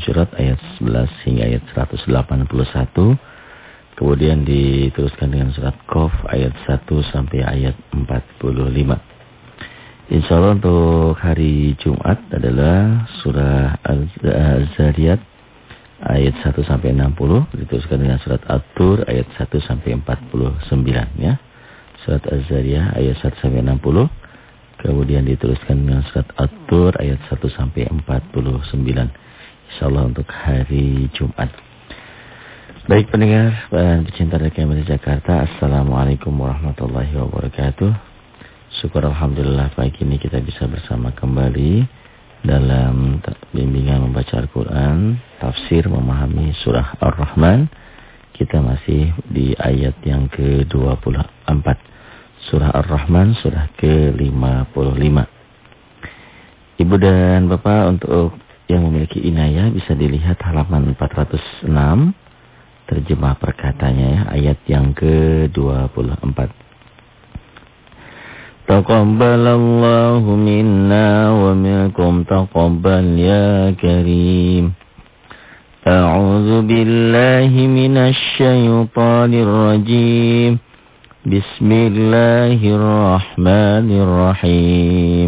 Al-Hujurat ayat 11 hingga ayat 181. Kemudian diteruskan dengan surat Qaf ayat 1 sampai ayat 45. Insya Allah untuk hari Jumat adalah surah Al-Zariyat ayat 1 sampai 60 diteruskan dengan surat At-Tur ayat 1 sampai 49 ya. Surat Az-Zariyah ayat 1 sampai 60 kemudian diteruskan dengan surat At-Tur ayat 1 sampai 49. Insyaallah untuk hari Jumat. Baik pendengar dan pecinta dari di Jakarta, Assalamualaikum warahmatullahi wabarakatuh. Syukur Alhamdulillah pagi ini kita bisa bersama kembali dalam bimbingan membaca Al-Quran, tafsir memahami surah Ar-Rahman. Kita masih di ayat yang ke-24. Surah Ar-Rahman, surah ke-55. Ibu dan Bapak untuk yang memiliki inayah bisa dilihat halaman 406. Terjemah perkatanya ya, ayat yang ke-24. تقبل الله منا ومنكم تقبل يا كريم أعوذ بالله من الشيطان الرجيم بسم الله الرحمن الرحيم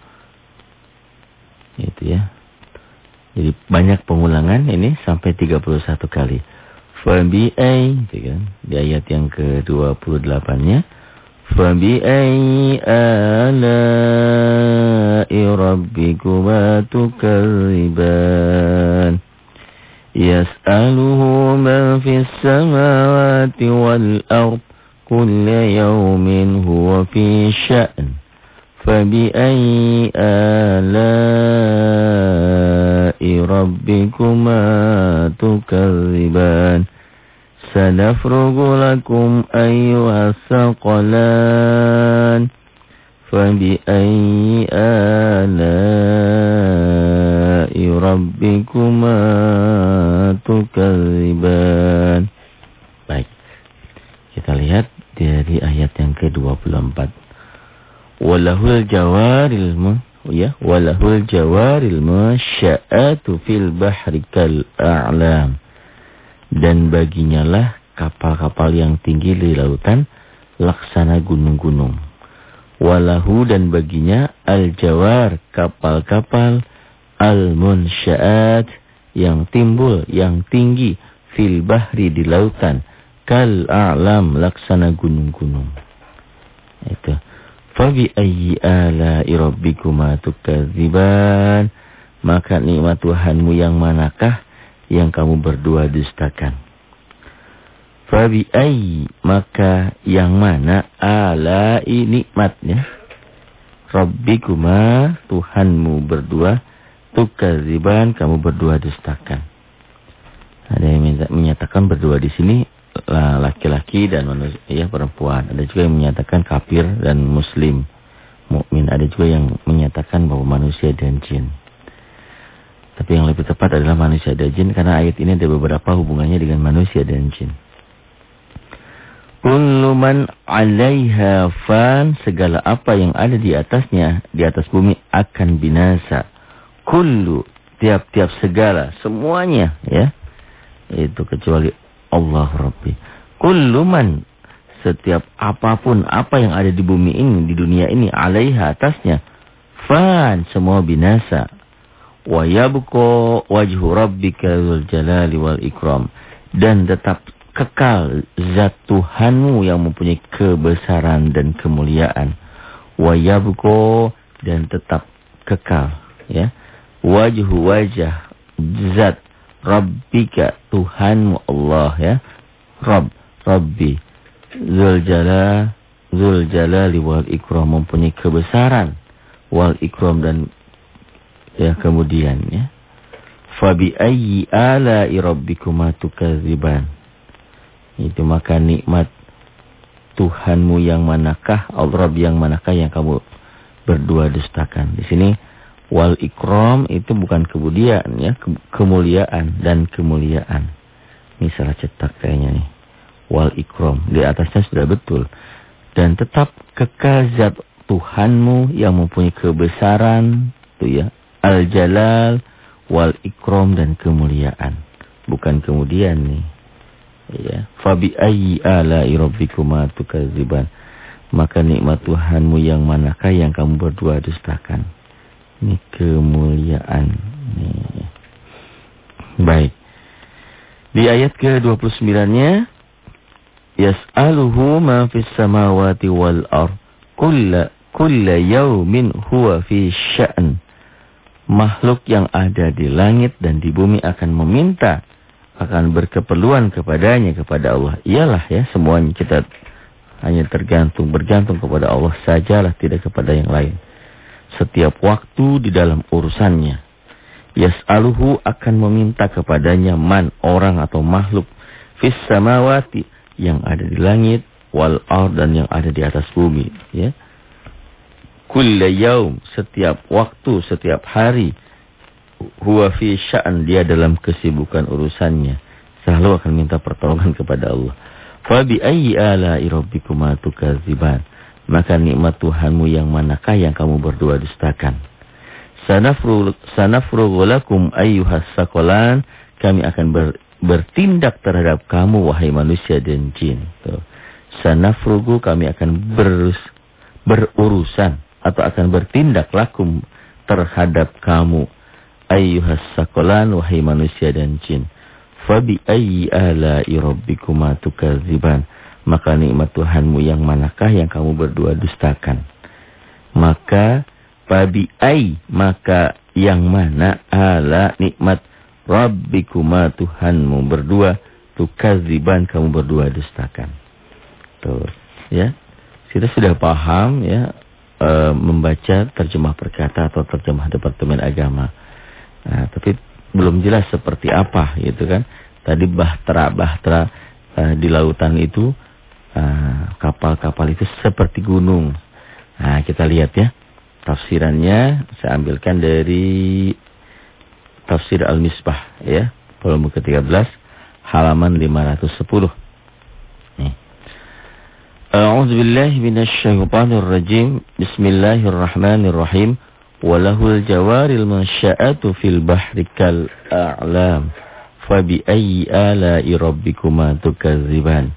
Itu ya. Jadi banyak pengulangan ini sampai 31 kali. Fabi'ai gitu kan. Di ayat yang ke-28-nya Fabi'ai ala'i rabbikuma tukadziban Yas'aluhu man fis samawati wal ard kulla yawmin huwa fi sya'n فبأي آلاء ربكما تكذبان سنفرغ لكم أيها الثقلان فبأي آلاء ربكما تكذبان Baik, kita lihat dari ayat yang ke-24. Walahul jawaril ya walahul jawaril masya'atu fil bahri kal a'lam. Dan baginya lah kapal-kapal yang tinggi di lautan laksana gunung-gunung. Walahu dan baginya al-jawar kapal-kapal al-munsya'at yang timbul yang tinggi fil bahri di lautan. Kal a'lam laksana gunung-gunung. Itu Fabi ayyi ala'i rabbikuma tukadziban? Maka nikmat Tuhanmu yang manakah yang kamu berdua dustakan? Fabi ayyi maka yang mana ala'i nikmatnya? Rabbikuma Tuhanmu berdua tukadziban kamu berdua dustakan. Ada yang menyatakan berdua di sini laki-laki dan manusia perempuan. Ada juga yang menyatakan kafir dan muslim, mukmin. Ada juga yang menyatakan bahwa manusia dan jin. Tapi yang lebih tepat adalah manusia dan jin karena ayat ini ada beberapa hubungannya dengan manusia dan jin. Kullu man 'alaiha fan segala apa yang ada di atasnya di atas bumi akan binasa. Kullu tiap-tiap segala semuanya ya. Itu kecuali Allah Rabbi. Kullu man setiap apa pun apa yang ada di bumi ini di dunia ini alaiha atasnya fan semua binasa. Wa wajhu rabbika dzul jalali wal ikram. Dan tetap kekal zat Tuhanmu yang mempunyai kebesaran dan kemuliaan. Wa dan tetap kekal ya. Wajhu wajah zat rabbika Tuhanmu Allah ya. Rabb Rabbi. Zul Jalal Zul Jalali Ikram mempunyai kebesaran wal Ikram dan ya kemudian ya. Fabi ayyi ala'i rabbikuma tukadziban. Itu maka nikmat Tuhanmu yang manakah Allah yang manakah yang kamu berdua dustakan. Di sini wal ikram itu bukan kemudian ya ke kemuliaan dan kemuliaan ini salah cetak kayaknya nih wal ikram. Di atasnya sudah betul. Dan tetap kekal zat Tuhanmu yang mempunyai kebesaran, tuh ya, al-jalal wal ikram dan kemuliaan. Bukan kemudian nih. Ya, fabi ayyi ala'i rabbikuma tukadziban. Maka nikmat Tuhanmu yang manakah yang kamu berdua dustakan? Ini kemuliaan. Nih. Baik. Di ayat ke-29-nya Yas'aluhu ma fis samawati wal ar. Kulla, kulla yaumin huwa fi sya'n. Makhluk yang ada di langit dan di bumi akan meminta. Akan berkeperluan kepadanya, kepada Allah. Iyalah ya, semuanya kita hanya tergantung, bergantung kepada Allah sajalah, tidak kepada yang lain. Setiap waktu di dalam urusannya. Yas'aluhu akan meminta kepadanya man, orang atau makhluk. Fis samawati yang ada di langit wal ard dan yang ada di atas bumi ya kulla yaum setiap waktu setiap hari huwa fi sya'an dia dalam kesibukan urusannya selalu akan minta pertolongan kepada Allah fa ayyi ala'i rabbikuma tukadziban maka nikmat Tuhanmu yang manakah yang kamu berdua dustakan sanafru sanafru lakum ayyuhas saqalan kami akan ber, bertindak terhadap kamu wahai manusia dan jin. Sanafrugu kami akan berus, berurusan atau akan bertindak lakum terhadap kamu. Ayyuhas sakolan wahai manusia dan jin. Fabi ayyi ala'i rabbikuma tukadziban. Maka nikmat Tuhanmu yang manakah yang kamu berdua dustakan. Maka fabi ay maka yang mana ala nikmat Rabbikuma Tuhanmu berdua tukaziban kamu berdua dustakan. Tuh, ya. Kita sudah paham ya e, membaca terjemah perkata atau terjemah Departemen Agama. Nah, tapi belum jelas seperti apa gitu kan. Tadi bahtera-bahtera e, di lautan itu kapal-kapal itu seperti gunung. Nah, kita lihat ya. Tafsirannya saya ambilkan dari Tafsir Al-Misbah ya, volume ke-13 halaman 510. Nih. A'udzu billahi minasy syaithanir rajim. Bismillahirrahmanirrahim. Walahul jawaril mansya'atu fil bahri kal a'lam. Fabi ayyi ala'i rabbikuma tukadziban.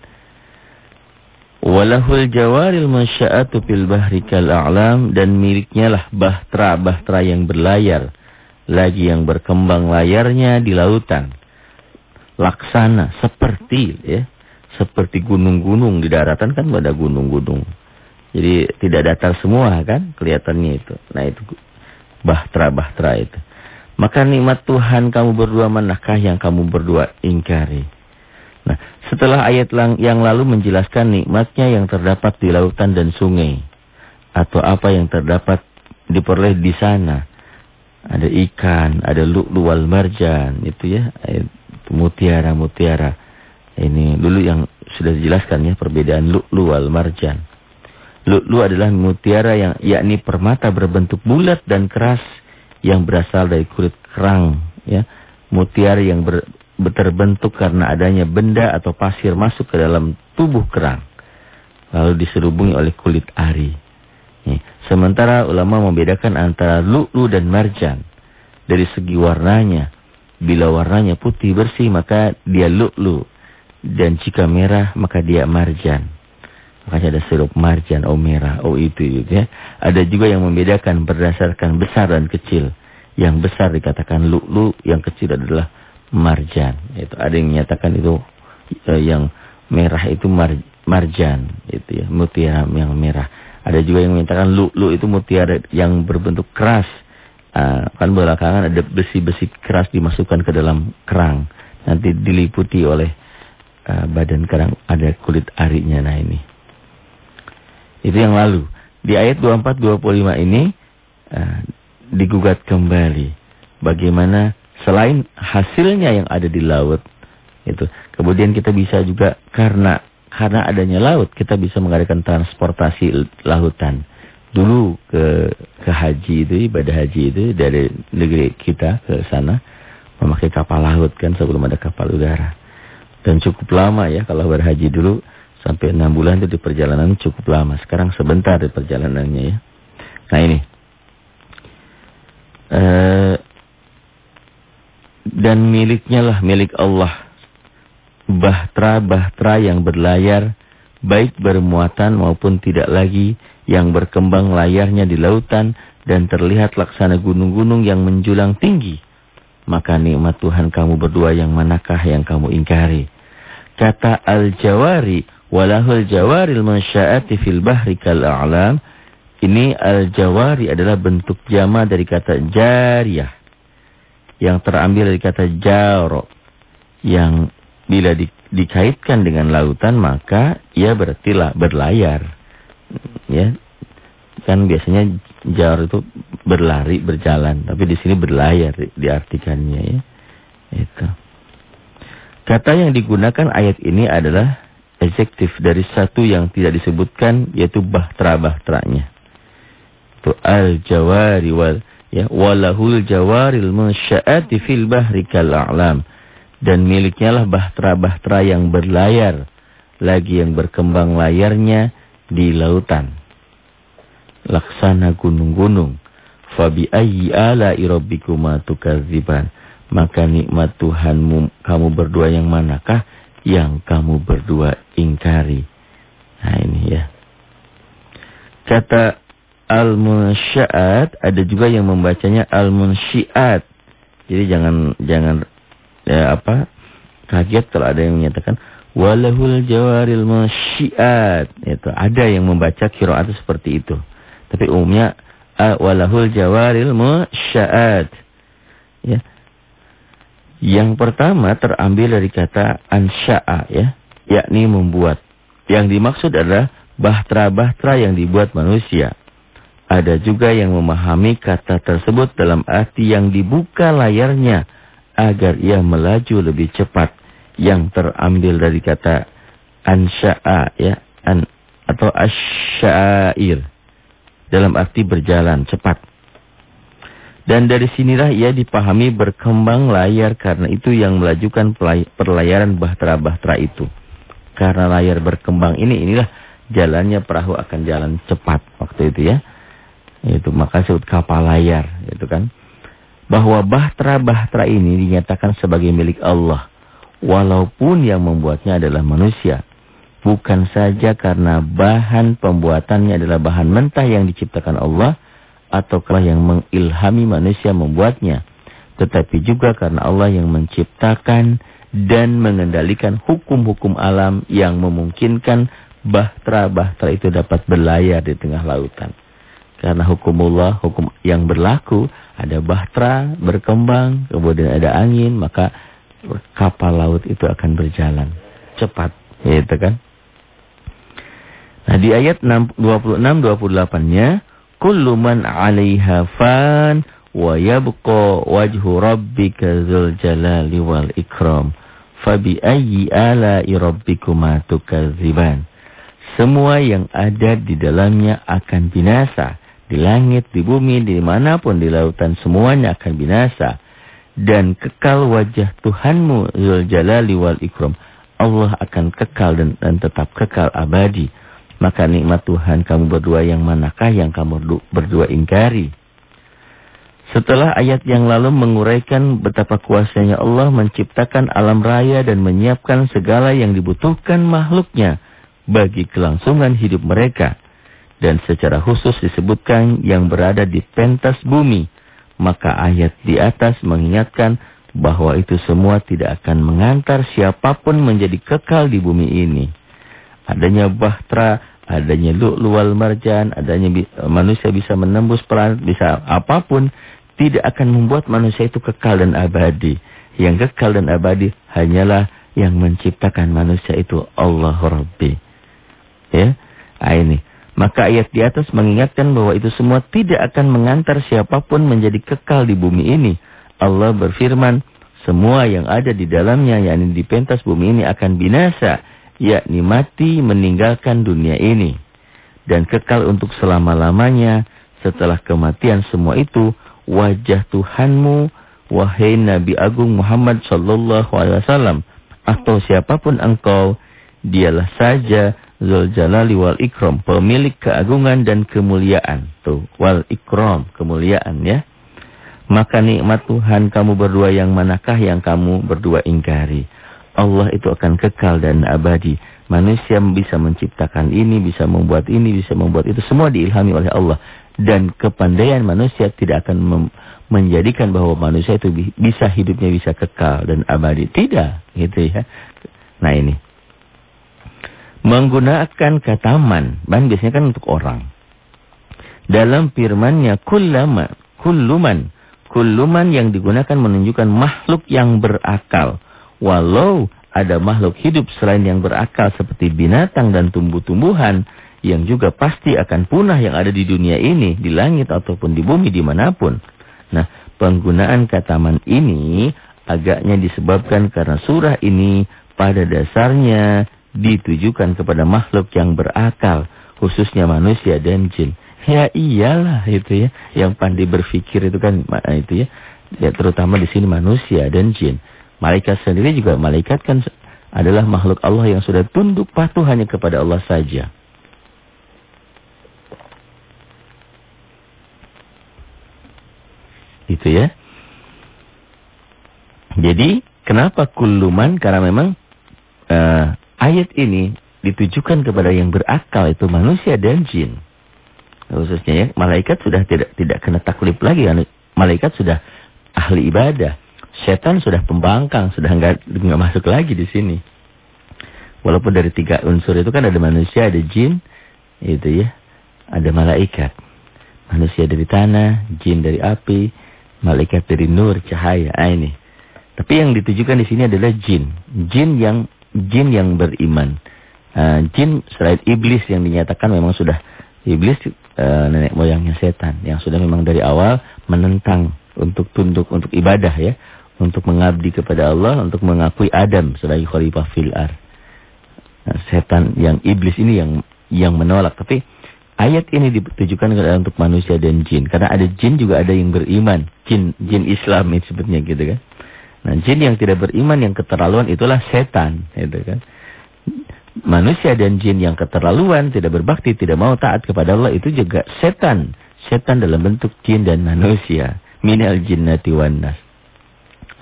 Walahul jawaril mansya'atu fil bahri kal a'lam dan miliknya lah bahtera-bahtera yang berlayar lagi yang berkembang layarnya di lautan. Laksana seperti ya, seperti gunung-gunung di daratan kan ada gunung-gunung. Jadi tidak datar semua kan kelihatannya itu. Nah itu bahtera-bahtera itu. Maka nikmat Tuhan kamu berdua manakah yang kamu berdua ingkari? Setelah ayat yang lalu menjelaskan nikmatnya yang terdapat di lautan dan sungai. Atau apa yang terdapat diperoleh di sana ada ikan, ada lu'lu wal marjan, itu ya, mutiara-mutiara. Ini dulu yang sudah dijelaskan ya perbedaan lu'lu wal marjan. Lu'lu adalah mutiara yang yakni permata berbentuk bulat dan keras yang berasal dari kulit kerang, ya. Mutiara yang ber, terbentuk karena adanya benda atau pasir masuk ke dalam tubuh kerang. Lalu diserubungi oleh kulit ari. Sementara ulama membedakan antara lu'lu dan marjan. Dari segi warnanya. Bila warnanya putih bersih maka dia lu'lu. Dan jika merah maka dia marjan. Makanya ada sirup marjan, oh merah, oh itu gitu ya. Ada juga yang membedakan berdasarkan besar dan kecil. Yang besar dikatakan lu-lu, yang kecil adalah marjan. Itu ada yang menyatakan itu eh, yang merah itu mar, marjan, itu ya, mutiara yang merah. Ada juga yang menyatakan lu-lu itu mutiara yang berbentuk keras. Uh, kan belakangan ada besi-besi keras dimasukkan ke dalam kerang. Nanti diliputi oleh uh, badan kerang ada kulit arinya. Nah ini. Itu yang lalu. Di ayat 24-25 ini uh, digugat kembali. Bagaimana selain hasilnya yang ada di laut. itu Kemudian kita bisa juga karena karena adanya laut kita bisa mengadakan transportasi lautan. Dulu ke ke haji itu ibadah haji itu dari negeri kita ke sana memakai kapal laut kan sebelum ada kapal udara. Dan cukup lama ya kalau berhaji dulu Sampai enam bulan itu di perjalanan cukup lama. Sekarang sebentar di perjalanannya ya. Nah ini. E, dan miliknya lah milik Allah. Bahtera-bahtera yang berlayar. Baik bermuatan maupun tidak lagi. Yang berkembang layarnya di lautan. Dan terlihat laksana gunung-gunung yang menjulang tinggi. Maka nikmat Tuhan kamu berdua yang manakah yang kamu ingkari. Kata Al-Jawari Walahul jawaril mansya'ati fil bahri kal a'lam. Ini al-jawari adalah bentuk jama dari kata jariyah. Yang terambil dari kata jaro. Yang bila di, dikaitkan dengan lautan maka ia berarti lah, berlayar. Ya. Kan biasanya jar itu berlari, berjalan. Tapi di sini berlayar diartikannya ya. Itu. Kata yang digunakan ayat ini adalah adjektif dari satu yang tidak disebutkan yaitu bahtera-bahteranya. Itu al-jawari wal ya walahul jawaril mansya'ati fil bahri kal a'lam. Dan miliknya lah bahtera-bahtera yang berlayar lagi yang berkembang layarnya di lautan. Laksana gunung-gunung. Fabi ayyi ala rabbikuma tukadziban. Maka nikmat Tuhanmu kamu berdua yang manakah yang kamu berdua ingkari. Nah ini ya. Kata al-munsyaat ada juga yang membacanya al-munsyiat. Jadi jangan jangan ya apa kaget kalau ada yang menyatakan walahul jawaril munsyiat. Itu ada yang membaca qiraat seperti itu. Tapi umumnya walahul jawaril munsyaat. Ya. Yang pertama terambil dari kata ansya'a ya, yakni membuat. Yang dimaksud adalah bahtera-bahtera yang dibuat manusia. Ada juga yang memahami kata tersebut dalam arti yang dibuka layarnya agar ia melaju lebih cepat. Yang terambil dari kata ansya'a ya, an, atau asyair dalam arti berjalan cepat. Dan dari sinilah ia dipahami berkembang layar karena itu yang melajukan perlayaran bahtera-bahtera itu. Karena layar berkembang ini, inilah jalannya perahu akan jalan cepat waktu itu ya. Itu maka sebut kapal layar, itu kan. Bahwa bahtera-bahtera ini dinyatakan sebagai milik Allah. Walaupun yang membuatnya adalah manusia. Bukan saja karena bahan pembuatannya adalah bahan mentah yang diciptakan Allah ataukah yang mengilhami manusia membuatnya. Tetapi juga karena Allah yang menciptakan dan mengendalikan hukum-hukum alam yang memungkinkan bahtera-bahtera itu dapat berlayar di tengah lautan. Karena hukum Allah, hukum yang berlaku, ada bahtera berkembang, kemudian ada angin, maka kapal laut itu akan berjalan cepat. Gitu kan? Nah di ayat 26-28-nya, kullu man 'alaiha fan wa yabqa wajhu rabbika dzul jalali wal ikram. Fabi ayyi ala'i rabbikuma tukadziban. Semua yang ada di dalamnya akan binasa. Di langit, di bumi, di mana pun di lautan semuanya akan binasa. Dan kekal wajah Tuhanmu Zul Jalali wal Ikram. Allah akan kekal dan, dan tetap kekal abadi. Maka nikmat Tuhan kamu berdua yang manakah yang kamu berdua ingkari? Setelah ayat yang lalu menguraikan betapa kuasanya Allah menciptakan alam raya dan menyiapkan segala yang dibutuhkan makhluknya. bagi kelangsungan hidup mereka. Dan secara khusus disebutkan yang berada di pentas bumi. Maka ayat di atas mengingatkan bahwa itu semua tidak akan mengantar siapa pun menjadi kekal di bumi ini. Adanya bahtera, adanya lu'lu'al marjan, adanya manusia bisa menembus planet, bisa apa pun, tidak akan membuat manusia itu kekal dan abadi. Yang kekal dan abadi hanyalah yang menciptakan manusia itu Allah Rabbi. Ya, nah, ini. Maka ayat di atas mengingatkan bahwa itu semua tidak akan mengantar siapa pun menjadi kekal di bumi ini. Allah berfirman, semua yang ada di dalamnya, yakni di pentas bumi ini akan binasa, yakni mati meninggalkan dunia ini. Dan kekal untuk selama-lamanya, setelah kematian semua itu, wajah Tuhanmu, wahai Nabi Agung Muhammad Sallallahu Alaihi Wasallam, atau siapa pun engkau, dialah saja Zul Jalali wal Ikram, pemilik keagungan dan kemuliaan. Tuh, wal Ikram, kemuliaan ya. Maka nikmat Tuhan kamu berdua yang manakah yang kamu berdua ingkari? Allah itu akan kekal dan abadi. Manusia bisa menciptakan ini, bisa membuat ini, bisa membuat itu. Semua diilhami oleh Allah. Dan kepandaian manusia tidak akan menjadikan bahwa manusia itu bisa hidupnya bisa kekal dan abadi. Tidak, gitu ya. Nah ini. Menggunakan kata man. Man biasanya kan untuk orang. Dalam firmannya kullama, kulluman. Kulluman yang digunakan menunjukkan makhluk yang berakal. Walau ada makhluk hidup selain yang berakal seperti binatang dan tumbuh-tumbuhan yang juga pasti akan punah yang ada di dunia ini, di langit ataupun di bumi di mana pun. Nah, penggunaan kata man ini agaknya disebabkan karena surah ini pada dasarnya ditujukan kepada makhluk yang berakal, khususnya manusia dan jin. Ya iyalah itu ya. Yang pandai berpikir itu kan itu ya. Ya terutama di sini manusia dan jin. Malaikat sendiri juga malaikat kan adalah makhluk Allah yang sudah tunduk patuh hanya kepada Allah saja. Itu ya. Jadi kenapa kuluman? Karena memang uh, ayat ini ditujukan kepada yang berakal itu manusia dan jin. Khususnya ya malaikat sudah tidak tidak kena taklif lagi malaikat sudah ahli ibadah. Setan sudah pembangkang sudah nggak nggak masuk lagi di sini. Walaupun dari tiga unsur itu kan ada manusia ada jin itu ya ada malaikat. Manusia dari tanah jin dari api malaikat dari nur cahaya. Ah, ini. Tapi yang ditujukan di sini adalah jin. Jin yang jin yang beriman. Uh, jin selain iblis yang dinyatakan memang sudah iblis e, nenek moyangnya setan yang sudah memang dari awal menentang untuk tunduk untuk ibadah ya, untuk mengabdi kepada Allah, untuk mengakui Adam sebagai khalifah fil ar. Nah, setan yang iblis ini yang yang menolak, tapi ayat ini ditujukan untuk manusia dan jin. Karena ada jin juga ada yang beriman, jin jin Islam itu sebetulnya gitu kan. Nah, jin yang tidak beriman yang keterlaluan itulah setan, gitu kan manusia dan jin yang keterlaluan, tidak berbakti, tidak mau taat kepada Allah itu juga setan. Setan dalam bentuk jin dan manusia. Minal jinnati wan nas.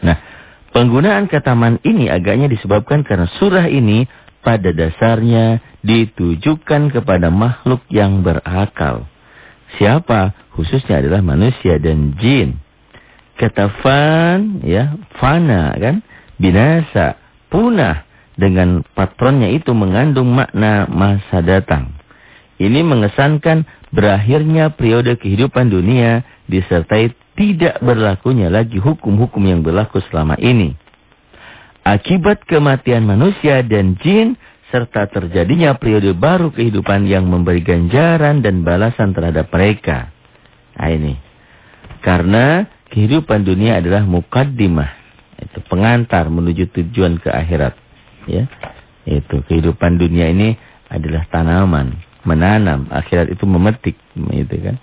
Nah, penggunaan kata man ini agaknya disebabkan karena surah ini pada dasarnya ditujukan kepada makhluk yang berakal. Siapa? Khususnya adalah manusia dan jin. Kata fan, ya, fana kan, binasa, punah dengan patronnya itu mengandung makna masa datang. Ini mengesankan berakhirnya periode kehidupan dunia disertai tidak berlakunya lagi hukum-hukum yang berlaku selama ini. Akibat kematian manusia dan jin serta terjadinya periode baru kehidupan yang memberi ganjaran dan balasan terhadap mereka. Nah ini. Karena kehidupan dunia adalah mukaddimah. Itu pengantar menuju tujuan ke akhirat ya. Itu kehidupan dunia ini adalah tanaman, menanam, akhirat itu memetik, itu kan.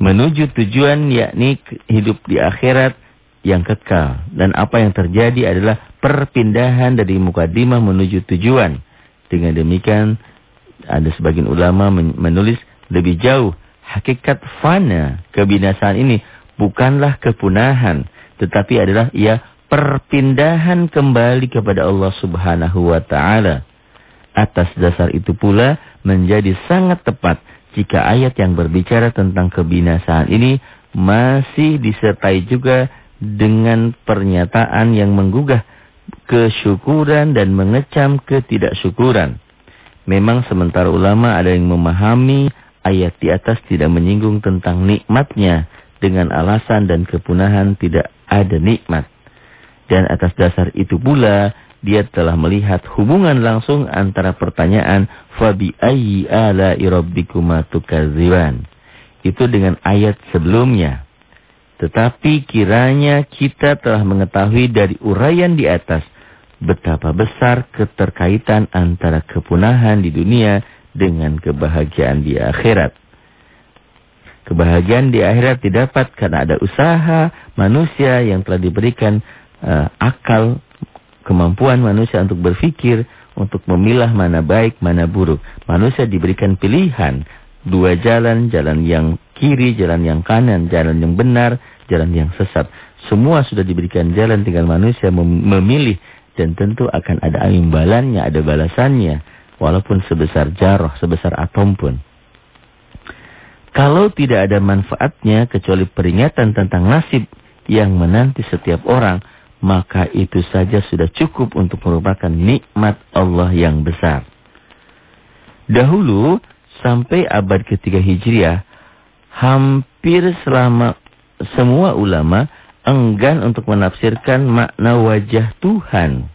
Menuju tujuan yakni hidup di akhirat yang kekal dan apa yang terjadi adalah perpindahan dari mukadimah menuju tujuan. Dengan demikian ada sebagian ulama menulis lebih jauh hakikat fana kebinasaan ini bukanlah kepunahan tetapi adalah ia perpindahan kembali kepada Allah Subhanahu wa taala. Atas dasar itu pula menjadi sangat tepat jika ayat yang berbicara tentang kebinasaan ini masih disertai juga dengan pernyataan yang menggugah kesyukuran dan mengecam ketidaksyukuran. Memang sementara ulama ada yang memahami ayat di atas tidak menyinggung tentang nikmatnya dengan alasan dan kepunahan tidak ada nikmat. Dan atas dasar itu pula dia telah melihat hubungan langsung antara pertanyaan fabi ayyi ala rabbikuma tukadziban. Itu dengan ayat sebelumnya. Tetapi kiranya kita telah mengetahui dari uraian di atas betapa besar keterkaitan antara kepunahan di dunia dengan kebahagiaan di akhirat. Kebahagiaan di akhirat didapat karena ada usaha manusia yang telah diberikan uh, akal, kemampuan manusia untuk berpikir, untuk memilah mana baik, mana buruk. Manusia diberikan pilihan, dua jalan, jalan yang kiri, jalan yang kanan, jalan yang benar, jalan yang sesat. Semua sudah diberikan jalan tinggal manusia memilih dan tentu akan ada imbalannya, ada balasannya walaupun sebesar jaroh, sebesar atom pun. Kalau tidak ada manfaatnya kecuali peringatan tentang nasib yang menanti setiap orang, maka itu saja sudah cukup untuk merupakan nikmat Allah yang besar. Dahulu sampai abad ketiga Hijriah, hampir selama semua ulama enggan untuk menafsirkan makna wajah Tuhan.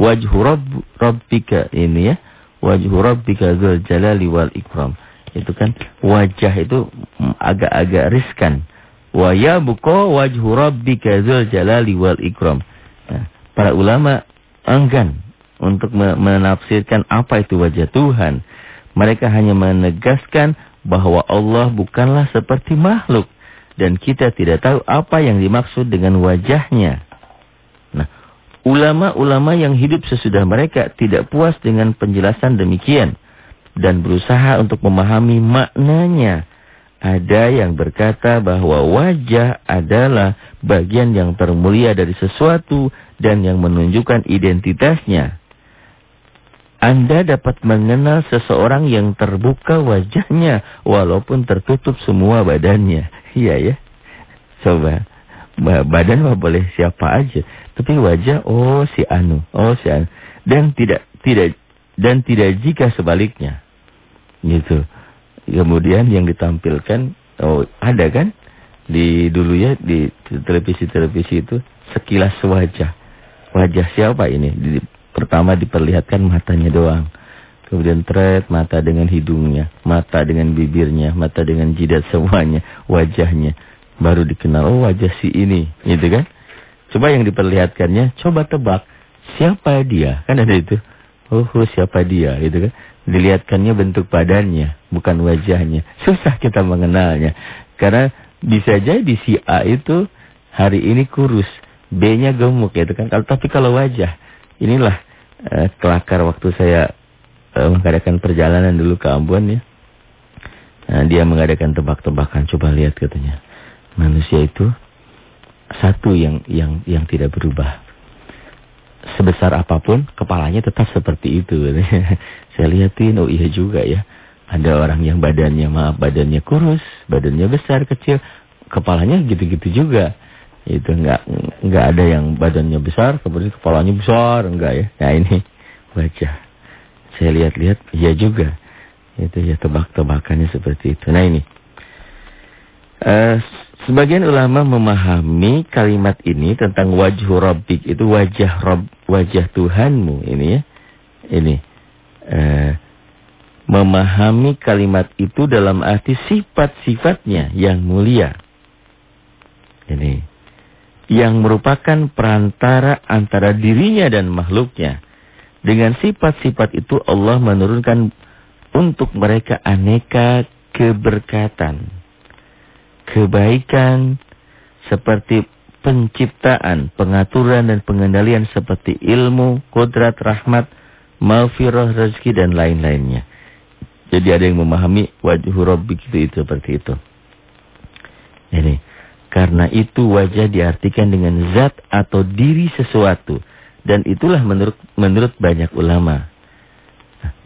Wajhu Rabb, Rabbika ini ya. Wajhu Rabbika dzul jalali wal ikram. Itu kan wajah itu agak-agak riskan. Wa yabqa wajhu Rabbika dzul jalali wal ikram. Nah, para ulama enggan untuk menafsirkan apa itu wajah Tuhan. Mereka hanya menegaskan bahwa Allah bukanlah seperti makhluk dan kita tidak tahu apa yang dimaksud dengan wajahnya. Nah, ulama-ulama yang hidup sesudah mereka tidak puas dengan penjelasan demikian dan berusaha untuk memahami maknanya. Ada yang berkata bahwa wajah adalah bagian yang termulia dari sesuatu dan yang menunjukkan identitasnya. Anda dapat mengenal seseorang yang terbuka wajahnya walaupun tertutup semua badannya. Iya ya. Coba. Badan mah boleh siapa aja. Tapi wajah, oh si Anu. Oh si Anu. Dan tidak, tidak, dan tidak jika sebaliknya. Gitu. Kemudian yang ditampilkan, oh ada kan? Di dulu ya, di televisi-televisi itu, sekilas wajah. Wajah siapa ini? Di, pertama diperlihatkan matanya doang. Kemudian tret mata dengan hidungnya, mata dengan bibirnya, mata dengan jidat semuanya, wajahnya. Baru dikenal, oh wajah si ini, gitu kan. Coba yang diperlihatkannya, coba tebak, siapa dia? Kan ada itu. Oh, oh siapa dia, gitu kan. Dilihatkannya bentuk badannya, bukan wajahnya. Susah kita mengenalnya. Karena bisa jadi si A itu hari ini kurus, B-nya gemuk, gitu kan. Tapi kalau wajah, inilah eh, kelakar waktu saya uh, mengadakan perjalanan dulu ke Ambon ya. Nah, dia mengadakan tebak-tebakan, coba lihat katanya. Manusia itu satu yang yang yang tidak berubah. Sebesar apa pun kepalanya tetap seperti itu. Saya lihatin, oh iya juga ya. Ada orang yang badannya maaf badannya kurus, badannya besar kecil, kepalanya gitu-gitu juga. Itu enggak enggak ada yang badannya besar, kemudian kepalanya besar, enggak ya. Nah ini wajah saya lihat-lihat, iya juga. Itu ya tebak-tebakannya seperti itu. Nah ini. Uh, sebagian ulama memahami kalimat ini tentang wajah rabbik. Itu wajah Rabb, wajah Tuhanmu. Ini ya. Ini. Uh, memahami kalimat itu dalam arti sifat-sifatnya yang mulia. Ini. Yang merupakan perantara antara dirinya dan makhluknya. Dengan sifat-sifat itu Allah menurunkan untuk mereka aneka keberkatan. Kebaikan seperti penciptaan, pengaturan dan pengendalian seperti ilmu, kodrat, rahmat, maghfirah, rezeki dan lain-lainnya. Jadi ada yang memahami wajah rabbik itu, itu seperti itu. Ini. Karena itu wajah diartikan dengan zat atau diri sesuatu dan itulah menurut menurut banyak ulama.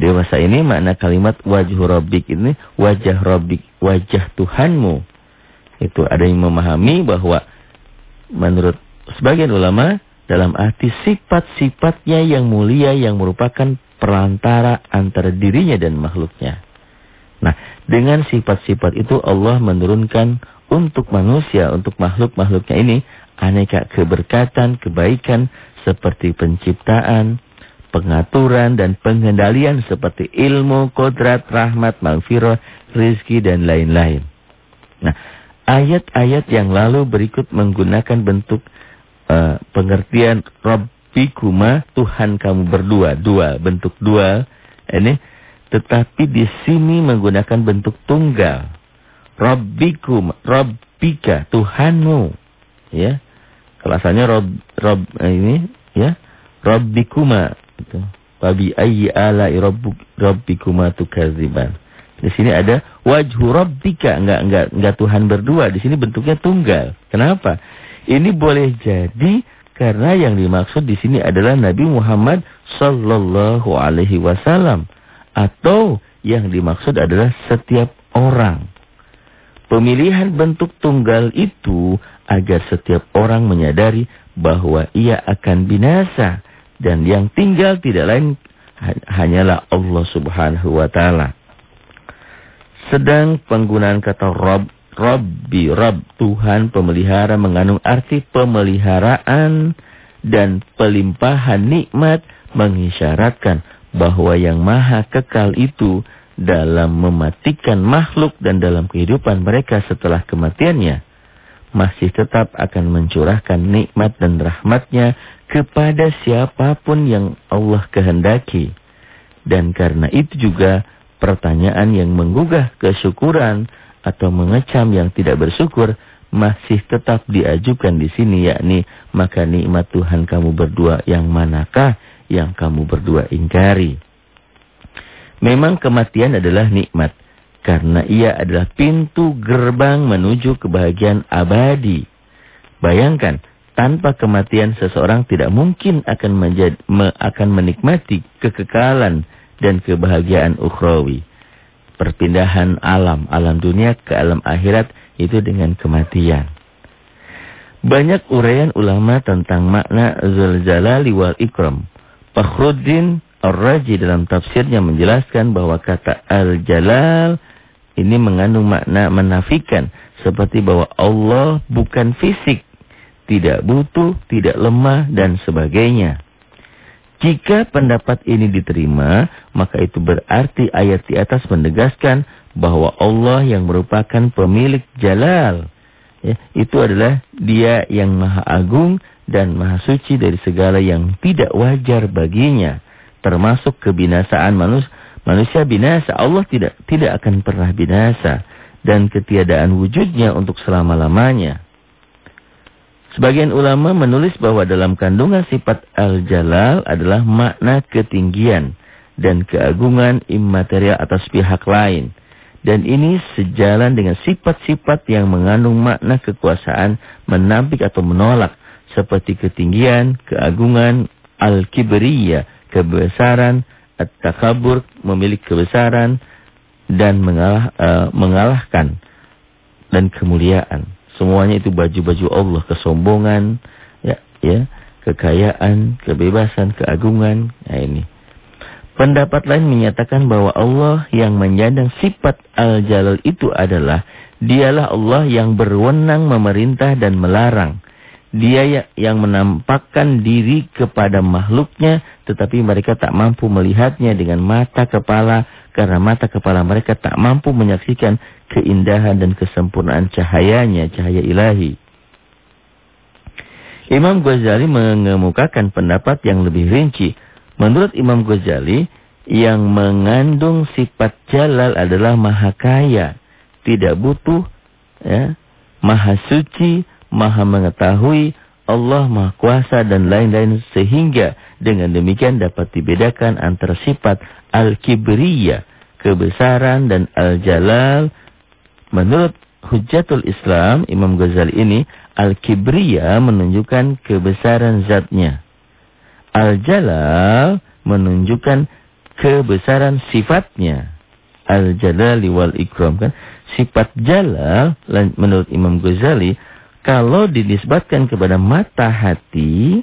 Dewasa ini makna kalimat wajah rabbik ini wajah rabbik, wajah Tuhanmu. Itu ada yang memahami bahwa menurut sebagian ulama dalam arti sifat-sifatnya yang mulia yang merupakan perantara antara dirinya dan makhluknya. Nah, dengan sifat-sifat itu Allah menurunkan untuk manusia, untuk makhluk-makhluknya ini aneka keberkatan, kebaikan seperti penciptaan, pengaturan dan pengendalian seperti ilmu, kodrat, rahmat, maghfirah, rizki dan lain-lain. Nah, ayat-ayat yang lalu berikut menggunakan bentuk uh, pengertian Rabbikuma, Tuhan kamu berdua, dua, bentuk dua. Ini tetapi di sini menggunakan bentuk tunggal. Rabbikum, Rabbika, Tuhanmu. Ya. Kalau asalnya Rob, Rob eh, ini ya, Rabbikuma itu. Wabi ayyi rabbuk rabbikuma tukadziban. Di sini ada wajhu rabbika, enggak enggak enggak Tuhan berdua, di sini bentuknya tunggal. Kenapa? Ini boleh jadi karena yang dimaksud di sini adalah Nabi Muhammad sallallahu alaihi wasallam atau yang dimaksud adalah setiap orang. Pemilihan bentuk tunggal itu agar setiap orang menyadari bahwa ia akan binasa dan yang tinggal tidak lain hanyalah Allah subhanahu wa ta'ala. Sedang penggunaan kata Rob, Robbi, Rob, Tuhan pemelihara mengandung arti pemeliharaan dan pelimpahan nikmat mengisyaratkan bahwa yang maha kekal itu dalam mematikan makhluk dan dalam kehidupan mereka setelah kematiannya masih tetap akan mencurahkan nikmat dan rahmatnya kepada siapa pun yang Allah kehendaki. Dan karena itu juga pertanyaan yang menggugah kesyukuran atau mengecam yang tidak bersyukur masih tetap diajukan di sini yakni maka nikmat Tuhan kamu berdua yang manakah yang kamu berdua ingkari. Memang kematian adalah nikmat karena ia adalah pintu gerbang menuju kebahagiaan abadi. Bayangkan tanpa kematian seseorang tidak mungkin akan menjadi, me, akan menikmati kekekalan dan kebahagiaan ukhrawi. Perpindahan alam, alam dunia ke alam akhirat itu dengan kematian. Banyak uraian ulama tentang makna Zuljalali wal Ikram. Fakhruddin Ar-Raji dalam tafsirnya menjelaskan bahwa kata Al-Jalal ini mengandung makna menafikan. Seperti bahwa Allah bukan fisik tidak butuh, tidak lemah, dan sebagainya. Jika pendapat ini diterima, maka itu berarti ayat di atas menegaskan bahwa Allah yang merupakan pemilik jalal. Ya, itu adalah dia yang maha agung dan maha suci dari segala yang tidak wajar baginya. Termasuk kebinasaan manusia. Manusia binasa, Allah tidak tidak akan pernah binasa. Dan ketiadaan wujudnya untuk selama-lamanya. Sebagian ulama menulis bahwa dalam kandungan sifat al-jalal adalah makna ketinggian dan keagungan immaterial atas pihak lain. Dan ini sejalan dengan sifat-sifat yang mengandung makna kekuasaan menampik atau menolak. Seperti ketinggian, keagungan, al-kibriyah, kebesaran, at-takabur, memiliki kebesaran, dan mengalah, uh, mengalahkan, dan kemuliaan. Semuanya itu baju-baju Allah, kesombongan, ya, ya, kekayaan, kebebasan, keagungan. Nah ini. Pendapat lain menyatakan bahwa Allah yang menyandang sifat Al-Jalal itu adalah dialah Allah yang berwenang memerintah dan melarang. Dia ya, yang menampakkan diri kepada makhluknya tetapi mereka tak mampu melihatnya dengan mata kepala karena mata kepala mereka tak mampu menyaksikan keindahan dan kesempurnaan cahayanya, cahaya ilahi. Imam Ghazali mengemukakan pendapat yang lebih rinci. Menurut Imam Ghazali, yang mengandung sifat jalal adalah maha kaya, tidak butuh, ya, maha suci, maha mengetahui, Allah maha kuasa dan lain-lain sehingga dengan demikian dapat dibedakan antara sifat al-kibriyah, kebesaran dan al-jalal. Menurut Hujjatul Islam, Imam Ghazali ini, al-kibriyah menunjukkan kebesaran zatnya. Al-jalal menunjukkan kebesaran sifatnya. Al-jalali wal ikram kan. Sifat jalal menurut Imam Ghazali kalau dinisbatkan kepada mata hati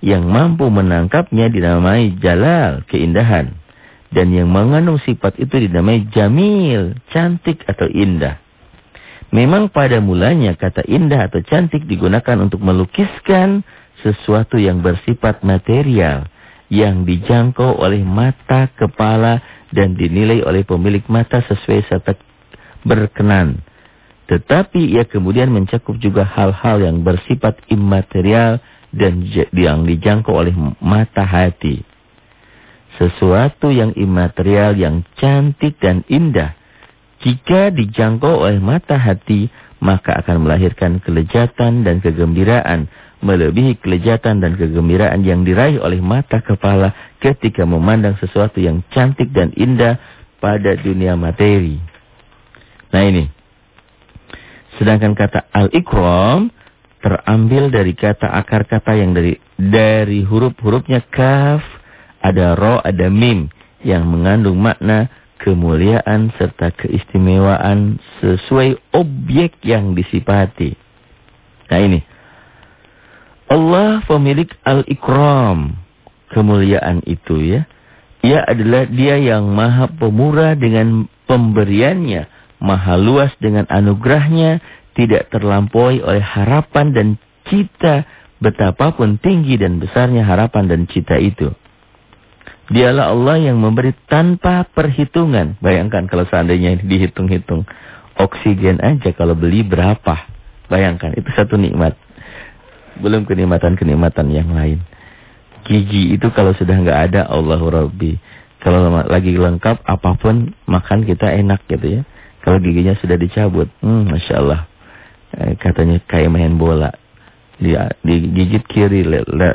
yang mampu menangkapnya dinamai jalal, keindahan. Dan yang mengandung sifat itu dinamai jamil, cantik atau indah. Memang pada mulanya kata indah atau cantik digunakan untuk melukiskan sesuatu yang bersifat material yang dijangkau oleh mata, kepala dan dinilai oleh pemilik mata sesuai serta berkenan. Tetapi ia kemudian mencakup juga hal-hal yang bersifat imaterial dan yang dijangkau oleh mata hati. Sesuatu yang imaterial yang cantik dan indah. Jika dijangkau oleh mata hati, maka akan melahirkan kelejatan dan kegembiraan melebihi kelejatan dan kegembiraan yang diraih oleh mata kepala ketika memandang sesuatu yang cantik dan indah pada dunia materi. Nah ini. Sedangkan kata al-ikram terambil dari kata akar kata yang dari dari huruf-hurufnya kaf, ada ro, ada mim yang mengandung makna kemuliaan serta keistimewaan sesuai objek yang disipati. Nah ini. Allah pemilik al-ikram. Kemuliaan itu ya. Ia adalah dia yang maha pemurah dengan pemberiannya. Maha luas dengan anugerahnya. Tidak terlampaui oleh harapan dan cita. Betapapun tinggi dan besarnya harapan dan cita itu. Dialah Allah yang memberi tanpa perhitungan. Bayangkan kalau seandainya dihitung-hitung. Oksigen aja kalau beli berapa. Bayangkan itu satu nikmat. Belum kenikmatan-kenikmatan yang lain. Gigi itu kalau sudah nggak ada Allah Rabbi. Kalau lagi lengkap apa pun makan kita enak gitu ya. Kalau giginya sudah dicabut, hmm, Masya Allah. Eh, katanya kayak main bola. Di, digigit kiri, le, le,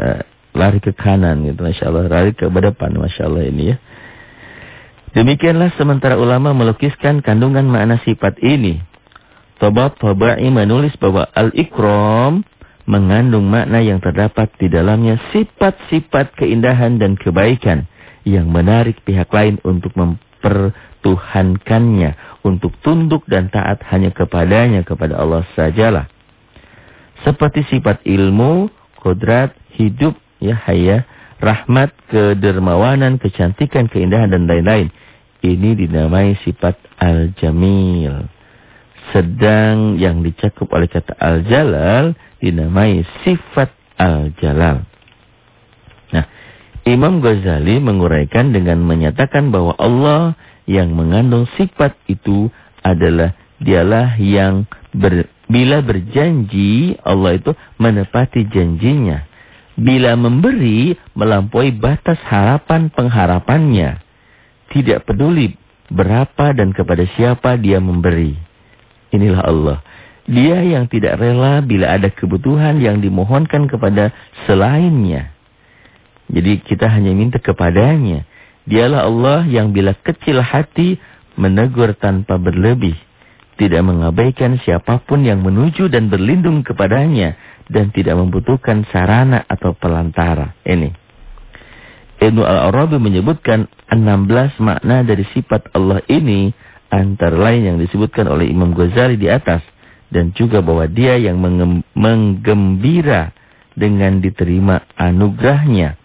lari ke kanan gitu. Masya Allah, lari ke depan. Masya Allah ini ya. Demikianlah sementara ulama melukiskan kandungan makna sifat ini. Tobat Tabai menulis bahwa al-ikram mengandung makna yang terdapat di dalamnya sifat-sifat keindahan dan kebaikan yang menarik pihak lain untuk mempertuhankannya, untuk tunduk dan taat hanya kepadanya, kepada Allah sajalah. Seperti sifat ilmu, kodrat, hidup, ya haya, rahmat, kedermawanan, kecantikan, keindahan dan lain-lain. Ini dinamai sifat al-jamil. Sedang yang dicakup oleh kata al-jalal dinamai sifat al-jalal. Nah, Imam Ghazali menguraikan dengan menyatakan bahwa Allah yang mengandung sifat itu adalah dialah yang ber, bila berjanji Allah itu menepati janjinya. Bila memberi melampaui batas harapan pengharapannya. Tidak peduli berapa dan kepada siapa dia memberi. Inilah Allah. Dia yang tidak rela bila ada kebutuhan yang dimohonkan kepada selainnya. Jadi kita hanya minta kepadanya. Dialah Allah yang bila kecil hati menegur tanpa berlebih. Tidak mengabaikan siapa pun yang menuju dan berlindung kepadanya. Dan tidak membutuhkan sarana atau pelantara. Ini. Ibnu Al-Arabi menyebutkan 16 makna dari sifat Allah ini. Antara lain yang disebutkan oleh Imam Ghazali di atas dan juga bahwa dia yang menggembira dengan diterima anugerahnya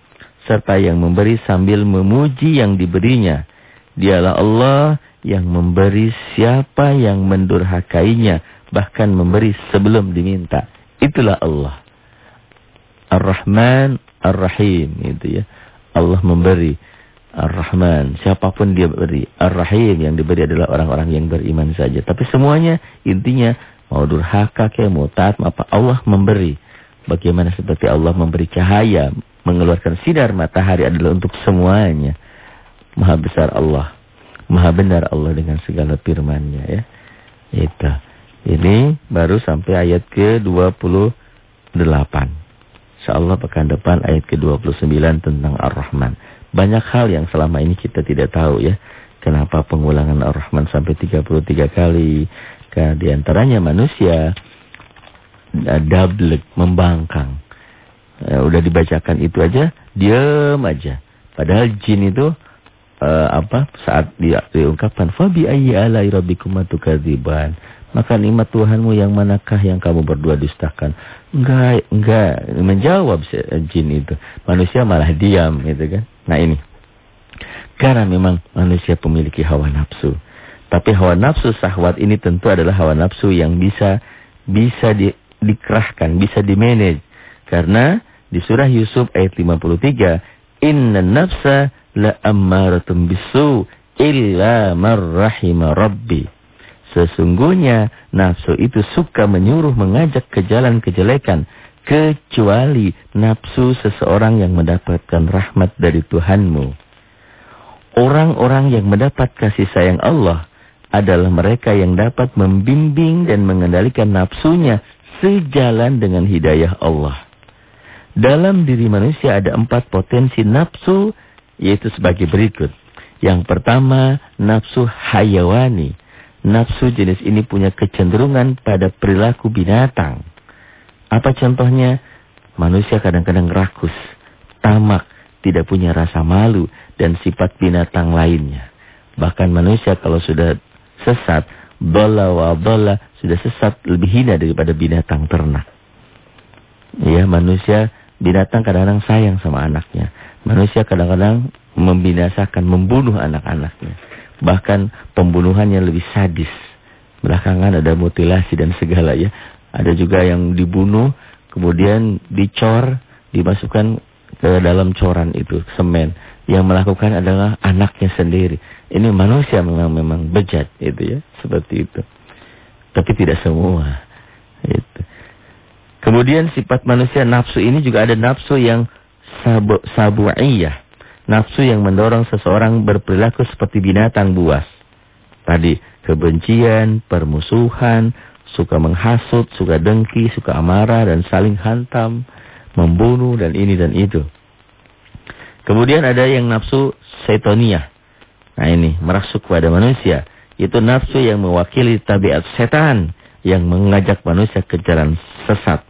serta yang memberi sambil memuji yang diberinya. Dialah Allah yang memberi siapa yang mendurhakainya bahkan memberi sebelum diminta. Itulah Allah. Ar-Rahman Ar-Rahim itu ya. Allah memberi Ar-Rahman, siapa pun dia beri. Ar-Rahim yang diberi adalah orang-orang yang beriman saja. Tapi semuanya intinya Mau durhaka ke, taat, apa Allah memberi. Bagaimana seperti Allah memberi cahaya, mengeluarkan sinar matahari adalah untuk semuanya. Maha besar Allah. Maha benar Allah dengan segala firman-Nya ya. Itu. Ini baru sampai ayat ke-28. InsyaAllah pekan depan ayat ke-29 tentang Ar-Rahman. Banyak hal yang selama ini kita tidak tahu ya. Kenapa pengulangan Ar-Rahman sampai 33 kali. Karena di antaranya manusia double membangkang. Ya, udah dibacakan itu aja, diam aja. Padahal jin itu uh, apa saat dia diungkapkan fabi ayyi alai rabbikum tukadziban. Maka nikmat Tuhanmu yang manakah yang kamu berdua dustakan? Enggak enggak. Menjawab jin itu. Manusia malah diam gitu kan? Nah ini. Karena memang manusia memiliki hawa nafsu. Tapi hawa nafsu sahwat ini tentu adalah hawa nafsu yang bisa bisa di, dikerahkan bisa dimanage. Karena di surah Yusuf ayat 53 inna nafsa la ammaratun bisu illa marrahima rabbi. Sesungguhnya nafsu itu suka menyuruh mengajak ke jalan kejelekan kecuali nafsu seseorang yang mendapatkan rahmat dari Tuhanmu. Orang-orang yang mendapat kasih sayang Allah adalah mereka yang dapat membimbing dan mengendalikan nafsunya sejalan dengan hidayah Allah. Dalam diri manusia ada empat potensi nafsu yaitu sebagai berikut. Yang pertama, nafsu hayawani. Nafsu jenis ini punya kecenderungan pada perilaku binatang. Apa contohnya? Manusia kadang-kadang rakus, tamak, tidak punya rasa malu, dan sifat binatang lainnya. Bahkan manusia kalau sudah sesat, bola wa bola, sudah sesat lebih hina daripada binatang ternak. Ya, manusia, binatang kadang-kadang sayang sama anaknya. Manusia kadang-kadang membinasakan, membunuh anak-anaknya. Bahkan pembunuhannya lebih sadis. Belakangan ada mutilasi dan segala ya. Ada juga yang dibunuh, kemudian dicor, dimasukkan ke dalam coran itu, semen. Yang melakukan adalah anaknya sendiri. Ini manusia memang memang bejat itu ya, seperti itu. Tapi tidak semua. Itu. Kemudian sifat manusia nafsu ini juga ada nafsu yang sabu, sabu'iyah. Nafsu yang mendorong seseorang berperilaku seperti binatang buas. Tadi, kebencian, permusuhan, suka menghasut, suka dengki, suka amarah, dan saling hantam, membunuh, dan ini dan itu. Kemudian ada yang nafsu setonia. Nah ini, merasuk pada manusia. Itu nafsu yang mewakili tabiat setan yang mengajak manusia ke jalan sesat.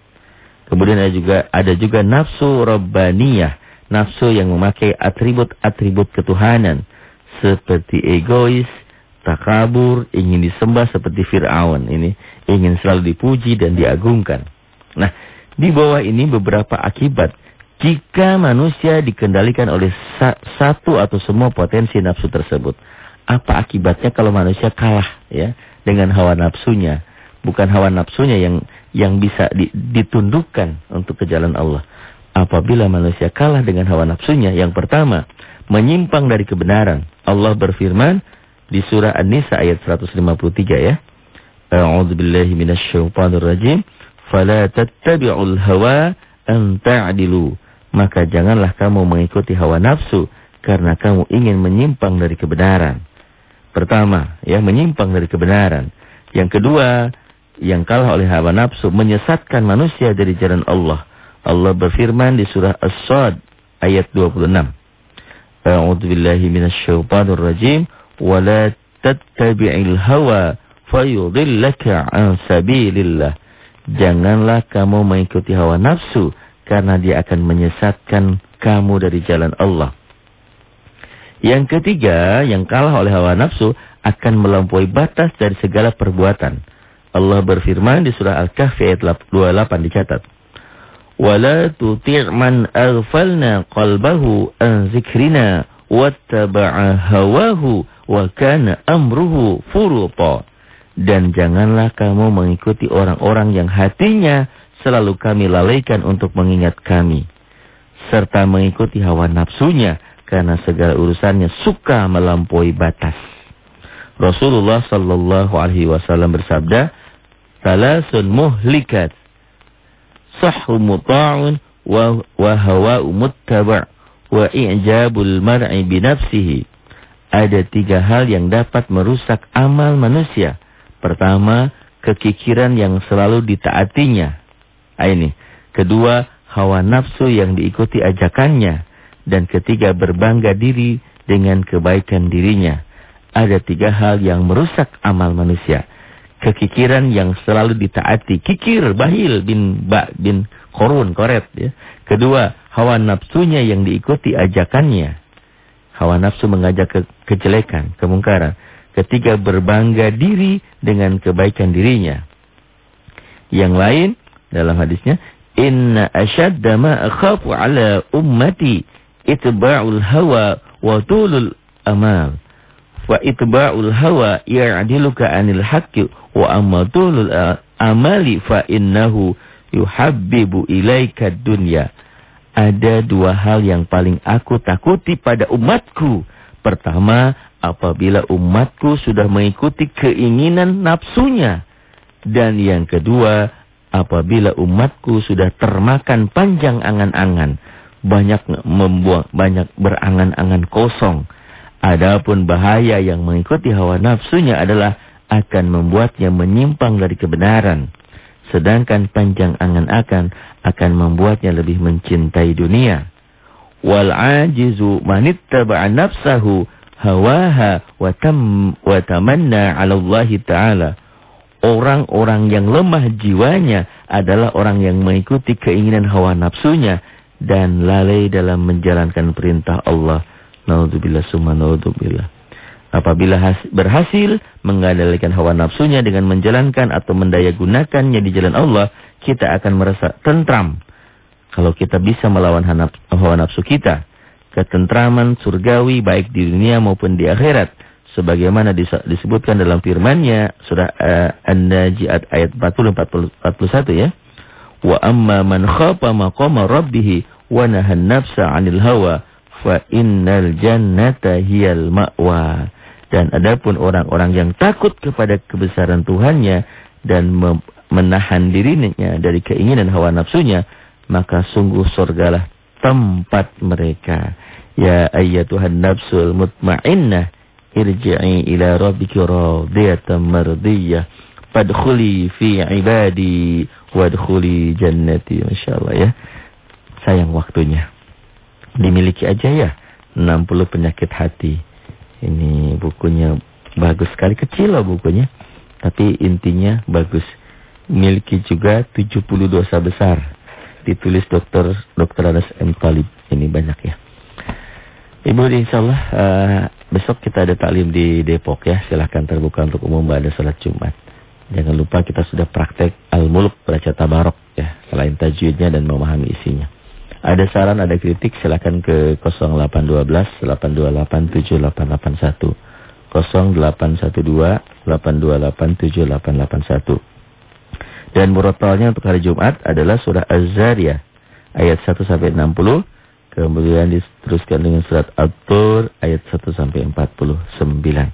Kemudian ada juga ada juga nafsu rabbaniyah, nafsu yang memakai atribut-atribut ketuhanan seperti egois, takabur, ingin disembah seperti Firaun ini, ingin selalu dipuji dan diagungkan. Nah, di bawah ini beberapa akibat jika manusia dikendalikan oleh sa satu atau semua potensi nafsu tersebut. Apa akibatnya kalau manusia kalah ya dengan hawa nafsunya? Bukan hawa nafsunya yang yang bisa di, ditundukkan untuk ke jalan Allah. Apabila manusia kalah dengan hawa nafsunya, yang pertama, menyimpang dari kebenaran. Allah berfirman di surah An-Nisa ayat 153 ya. A'udzu billahi minasyaitonir rajim. Fala tattabi'ul hawa an ta'dilu. Maka janganlah kamu mengikuti hawa nafsu karena kamu ingin menyimpang dari kebenaran. Pertama, ya menyimpang dari kebenaran. Yang kedua, yang kalah oleh hawa nafsu menyesatkan manusia dari jalan Allah. Allah berfirman di surah As-Sad ayat 26. A'udzu billahi minasyaitonir rajim wa la tattabi'il hawa fayudillaka 'an sabilillah. Janganlah kamu mengikuti hawa nafsu karena dia akan menyesatkan kamu dari jalan Allah. Yang ketiga, yang kalah oleh hawa nafsu akan melampaui batas dari segala perbuatan. Allah berfirman di surah Al-Kahfi ayat 28 dicatat. Wala tuti' man aghfalna qalbahu an zikrina wattaba'a hawahu wa kana amruhu furuta. Dan janganlah kamu mengikuti orang-orang yang hatinya selalu kami lalaikan untuk mengingat kami. Serta mengikuti hawa nafsunya karena segala urusannya suka melampaui batas. Rasulullah sallallahu alaihi wasallam bersabda, Salasun muhlikat. Sahhu muta'un wa, wa hawa'u muttaba' wa i'jabul mar'i binafsihi. Ada tiga hal yang dapat merusak amal manusia. Pertama, kekikiran yang selalu ditaatinya. Ah, ini. Kedua, hawa nafsu yang diikuti ajakannya. Dan ketiga, berbangga diri dengan kebaikan dirinya. Ada tiga hal yang merusak amal manusia kekikiran yang selalu ditaati. Kikir, bahil bin ba bin korun, koret. Ya. Kedua, hawa nafsunya yang diikuti ajakannya. Hawa nafsu mengajak ke kejelekan, kemungkaran. Ketiga berbangga diri dengan kebaikan dirinya. Yang lain dalam hadisnya, Inna ashadda ma akhafu ala ummati itba'ul hawa wa tulul amal. Wa itba'ul hawa ya'diluka anil haqqi wa amma tulul amali fa innahu yuhabbibu ilaika dunya. Ada dua hal yang paling aku takuti pada umatku. Pertama, apabila umatku sudah mengikuti keinginan nafsunya. Dan yang kedua, apabila umatku sudah termakan panjang angan-angan. Banyak membuang, banyak berangan-angan kosong. Adapun bahaya yang mengikuti hawa nafsunya adalah akan membuatnya menyimpang dari kebenaran. Sedangkan panjang angan-angan akan membuatnya lebih mencintai dunia. Wal ajizu manittaba'a nafsahu hawaha wa tam wa tamanna 'ala Allah taala. Orang-orang yang lemah jiwanya adalah orang yang mengikuti keinginan hawa nafsunya dan lalai dalam menjalankan perintah Allah. Naudzubillah summa naudzubillah. Apabila berhasil mengandalkan hawa nafsunya dengan menjalankan atau mendaya gunakannya di jalan Allah, kita akan merasa tentram. Kalau kita bisa melawan hawa nafsu kita, ketentraman surgawi baik di dunia maupun di akhirat. Sebagaimana disebutkan dalam firman-Nya surah uh, An-Najiat ayat 40 41 ya. Wa amma man khafa maqama rabbih wa nahan nafsa 'anil hawa fa innal jannata hiyal ma'wa. Dan adapun orang-orang yang takut kepada kebesaran Tuhannya dan menahan dirinya dari keinginan hawa nafsunya, maka sungguh surgalah tempat mereka. Ya ayyatuhan nafsul mutmainnah, irji'i ila rabbiki radiyatan mardiyah. Fadkhuli fi ibadi wadkhuli jannati. Masyaallah ya. Sayang waktunya. Dimiliki aja ya 60 penyakit hati. Ini bukunya bagus sekali. Kecil loh bukunya. Tapi intinya bagus. Miliki juga 70 dosa besar. Ditulis dokter Dr. Anas M. Talib. Ini banyak ya. Ibu insyaAllah uh, besok kita ada taklim di Depok ya. Silahkan terbuka untuk umum pada salat Jumat. Jangan lupa kita sudah praktek Al-Muluk baca Tabarok ya. Selain tajwidnya dan memahami isinya. Ada saran, ada kritik, silakan ke 0812 828 7881. 0812 828 7881. Dan murotalnya untuk hari Jumat adalah surah Az-Zariyah ayat 1 sampai 60. Kemudian diteruskan dengan surat At-Tur ayat 1 sampai 49.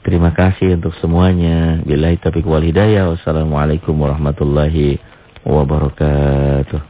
Terima kasih untuk semuanya. Billahi taufiq wal hidayah. Wassalamualaikum warahmatullahi wabarakatuh.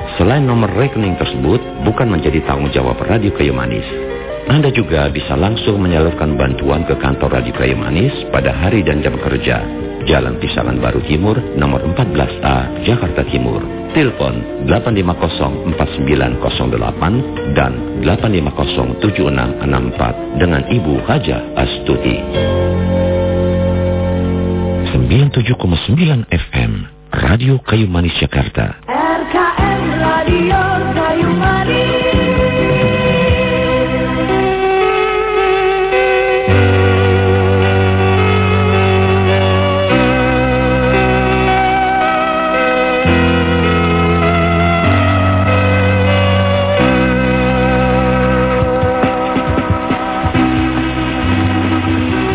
Selain nomor rekening tersebut bukan menjadi tanggung jawab Radio Kayu Manis. Anda juga bisa langsung menyalurkan bantuan ke kantor Radio Kayu Manis pada hari dan jam kerja. Jalan Pisangan Baru Timur, nomor 14A, Jakarta Timur. Telepon 8504908 dan 8507664 dengan Ibu Haja Astuti. 97,9 FM, Radio Kayu Manis Jakarta. Radio Kayu Maria.